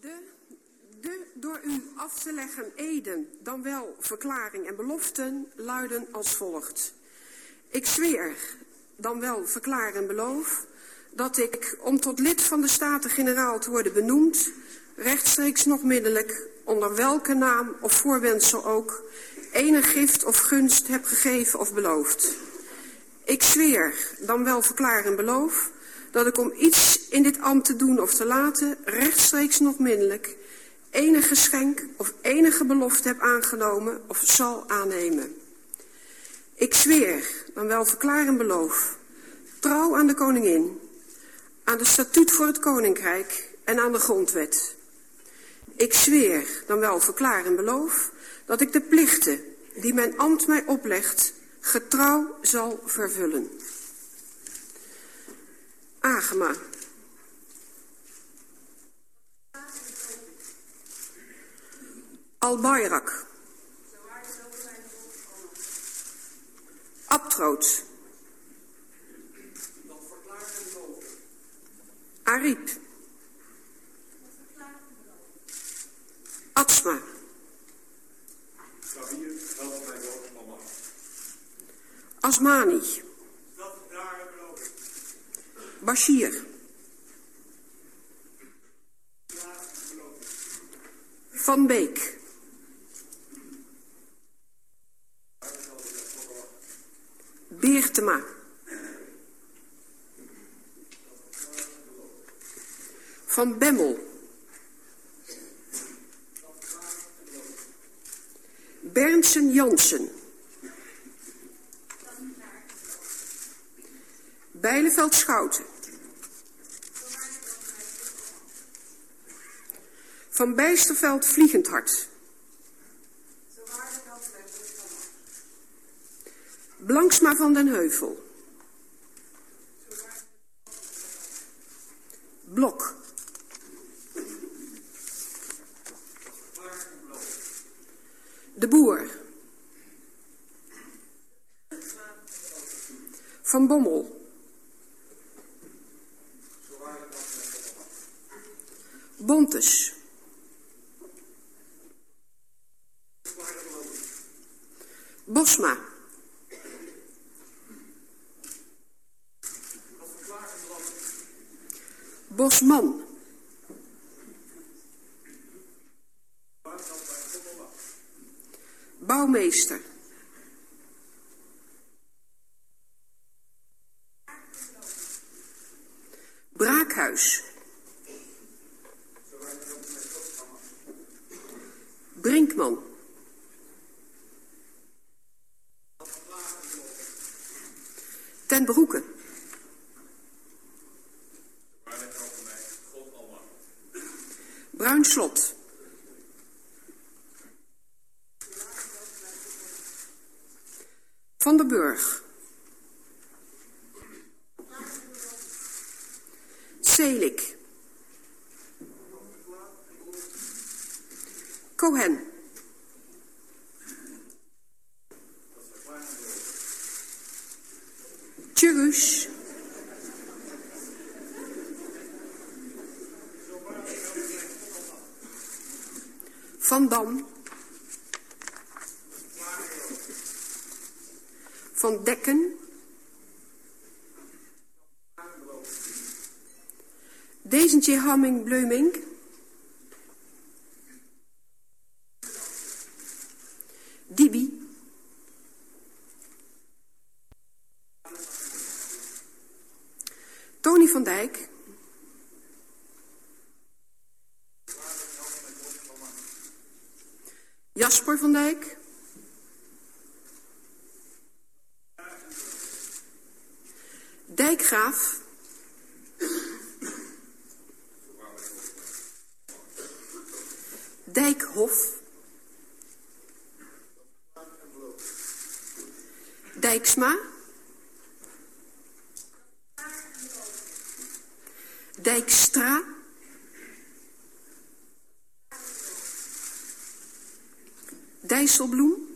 De, de door u af te leggen eden, dan wel verklaring en beloften, luiden als volgt. Ik zweer, dan wel verklaar en beloof, dat ik, om tot lid van de Staten-Generaal te worden benoemd, rechtstreeks nog middelijk, onder welke naam of voorwendsel ook, enig gift of gunst heb gegeven of beloofd. Ik zweer, dan wel verklaar en beloof, dat ik om iets in dit ambt te doen of te laten, rechtstreeks nog middelijk, enig geschenk of enige belofte heb aangenomen of zal aannemen. Ik zweer, dan wel verklaar en beloof, trouw aan de koningin, aan de statuut voor het koninkrijk en aan de grondwet. Ik zweer, dan wel verklaar en beloof, dat ik de plichten die mijn ambt mij oplegt, getrouw zal vervullen. Agema. Albayrak. Abtroot. Ariep. Atsma. Asmani. Bashir. Van Beek. Beertema. Van Bemmel. Bernsen Jansen. Bijleveld Schouten. Van Bijsterveld Vliegend Blanksma van den Heuvel. Blok. De Boer. Van Bommel. Bontes. Bosma. Bosman. Bouwmeester. Braakhuis. Brinkman. Ten Broeke. Bruinslot. Van der Burg. Selik. Cohen. Tjurus. Van Dam. Van Dekken. Dezentje Hamming Bleuming. Dibi. Tony van Dijk. Jasper van Dijk. Dijkgraaf. Dijkhof. Dijksma. Dijkstra. Dijsselbloem.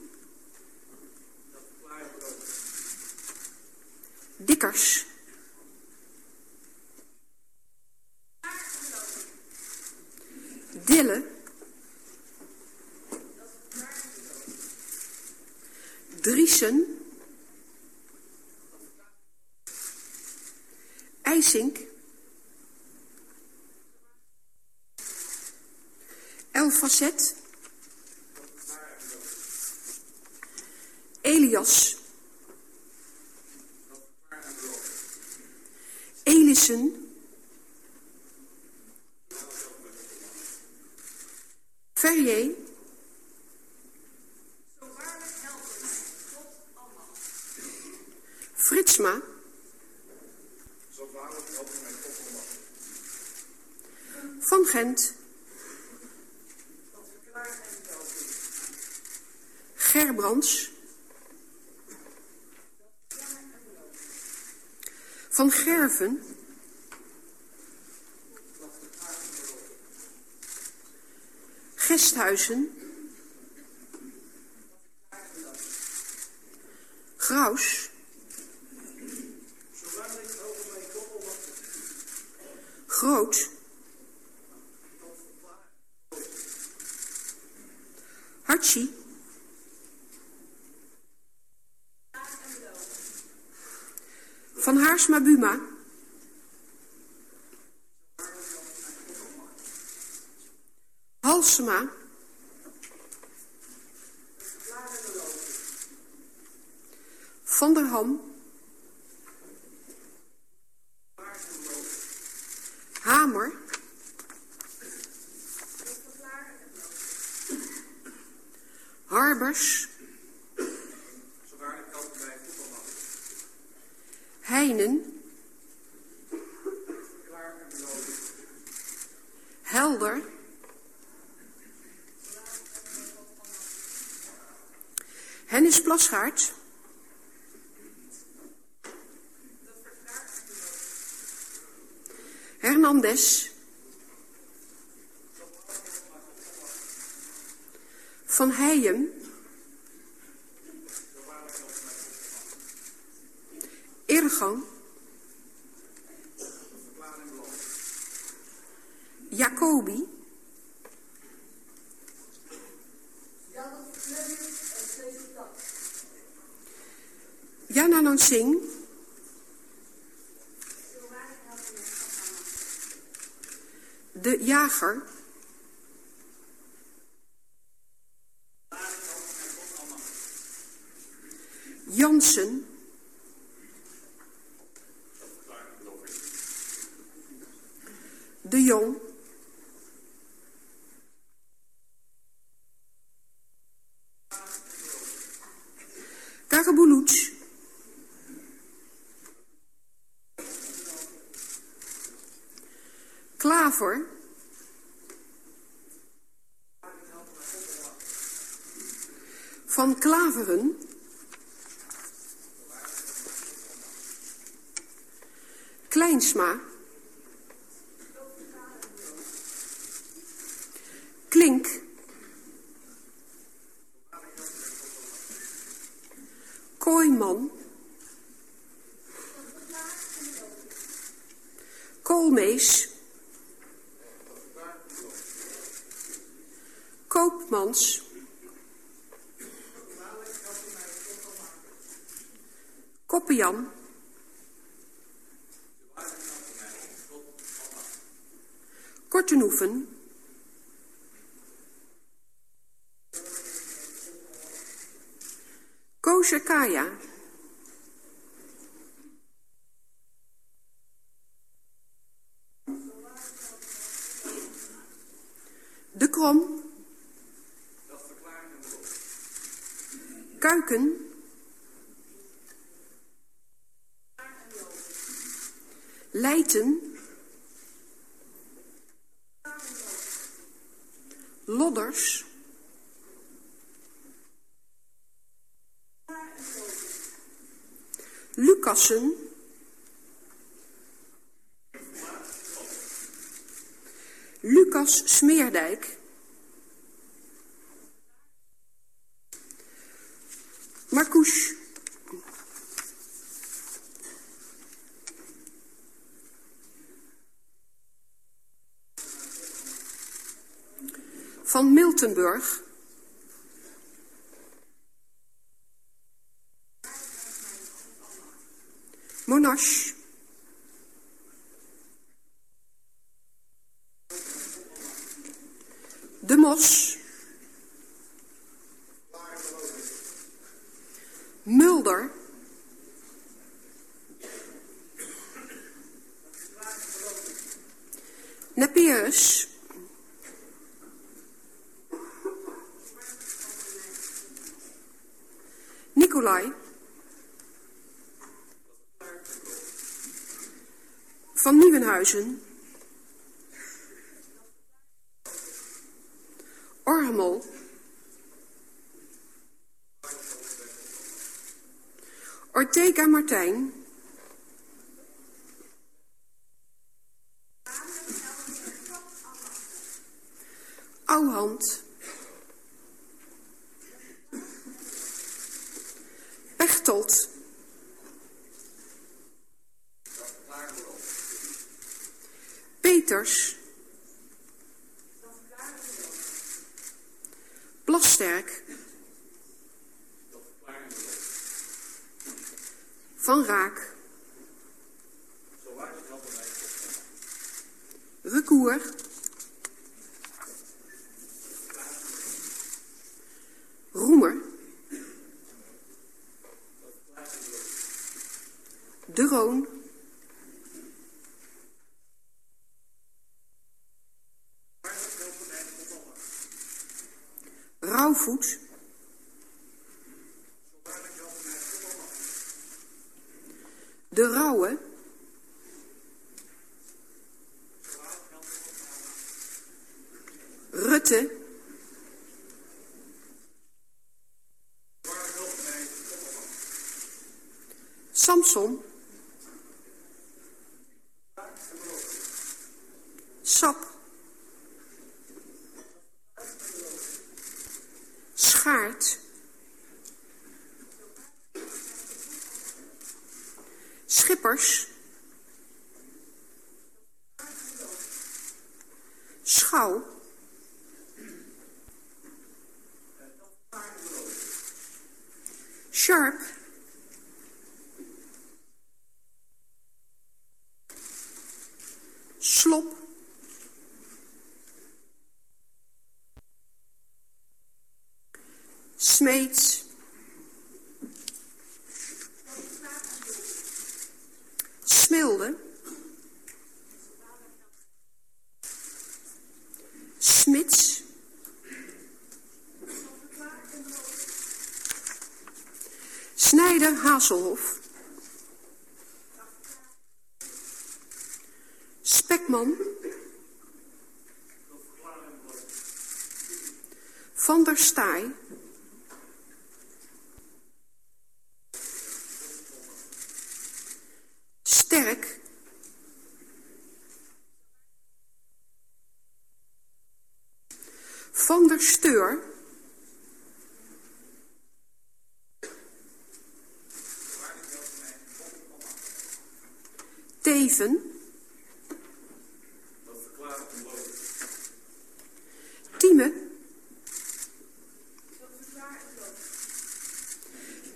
Dikkers. Dille. Driesen. IJsink. Elfacet. Elias. Elissen. Verrier. Fritsma. Van Gent. Gerbrands. Van Gerven. Gesthuizen. Graus. Groot. Hartje. Van Haarsma Buma. Halsema. Van der Ham. Hamer. Harbers. Heinen. Helder. Hennis Plasgaard. Hernandez. Van Heijem. Eergang. Jacobi. Jana Singh. De jager. Jansen. De Jong. Klaver. Van Klaveren. Kleinsma. Klink. Kooiman. Koolmees. Koopmans. Koppian. Kortenhoeven. Koosjakaya. De Krom. Kuiken. Leiden. Lodders. Lucassen. Lucas Smeerdijk. Marcouche. Van Miltenburg. De Mos. Mulder. Nepieus. Nicolai. Van Nieuwenhuizen. Ormel. Ortega Martijn. Ouwhand. Peters. Plasterk. Van Raak. Recour. Rauwe. Rutte. Samson. Schouw. Sharp. Slop. Smeets. Snijder Hazelhof. Spekman. Van der Staaij. Sterk. Van der Steur. Tieme.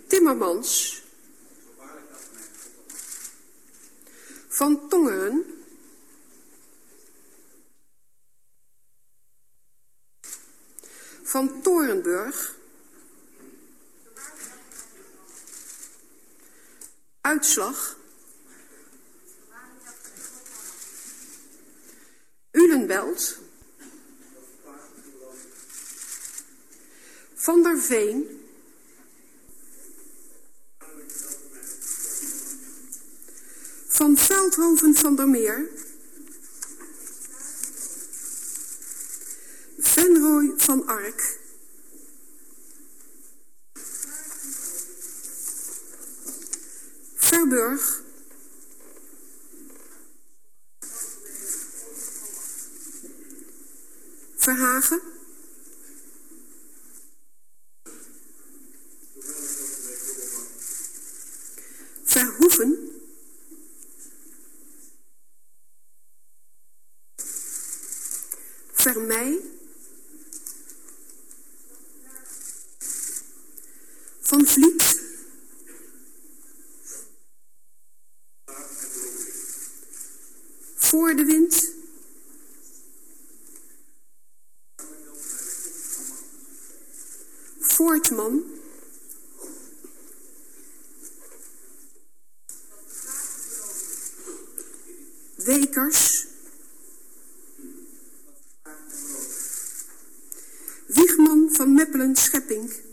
Timmermans. Van Tongeren. Van Torenburg. Uitslag. Van der Veen. Van Veldhoven van der Meer. Venrooy van Ark. Verburg. Verhagen? Verhoeven? vermij, Van Vliet? Voor de wind? Van Meppelen Schepping.